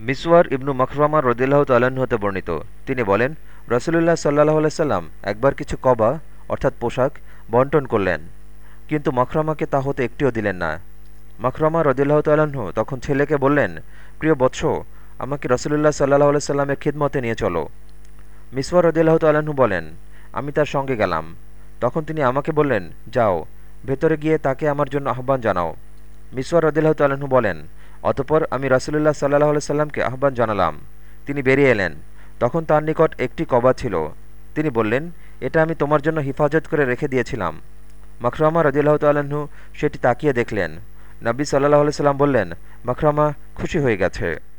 মিসওয়ার ইবনু মখরামা রদিল্লাহ তাল্লাহ্ন হতে বর্ণিত। তিনি বলেন, রসুলুল্লাহ সাল্লাহ আলাইসাল্লাম একবার কিছু কবা, অর্থাৎ পোশাক, বন্টন করলেন। কিন্তু মখরামাকে তা হতে একটিও দিলেন না। মখরামা রদিল্লাহ তাল্লাহ্ন তখন ছেলেকে বললেন, প্রিয় বৎস, আমাকে রসুলুল্লাহ সাল্লাহ আলাইসাল্লামের খিদমতে নিয়ে চলো। মিসওয়ার রদিল্লাহ তাল্লাহ্ন বলেন, আমি তার সঙ্গে গেলাম। তখন তিনি আমাকে বললেন, যাও, ভেতরে গিয়ে তাকে আমার জন্য আহ্বান জানাও। মিসওয়ার রদিল্লাহ তাল্লাহ্ন বলেন অতপর আমি রাসুলুল্লাহ সাল্লাহ সাল্লামকে আহ্বান জানালাম। তিনি বেরিয়ে এলেন। তখন তার নিকট একটি কবা ছিল। তিনি বললেন, এটা আমি তোমার জন্য হিফাজত করে রেখে দিয়েছিলাম। মখরামা রদিল্লাহ তাল্লাহ্ন সেটি তাকিয়ে দেখলেন। নব্বী সাল্লাহ সাল্লাম বললেন মখরামা খুশি হয়ে গেছে।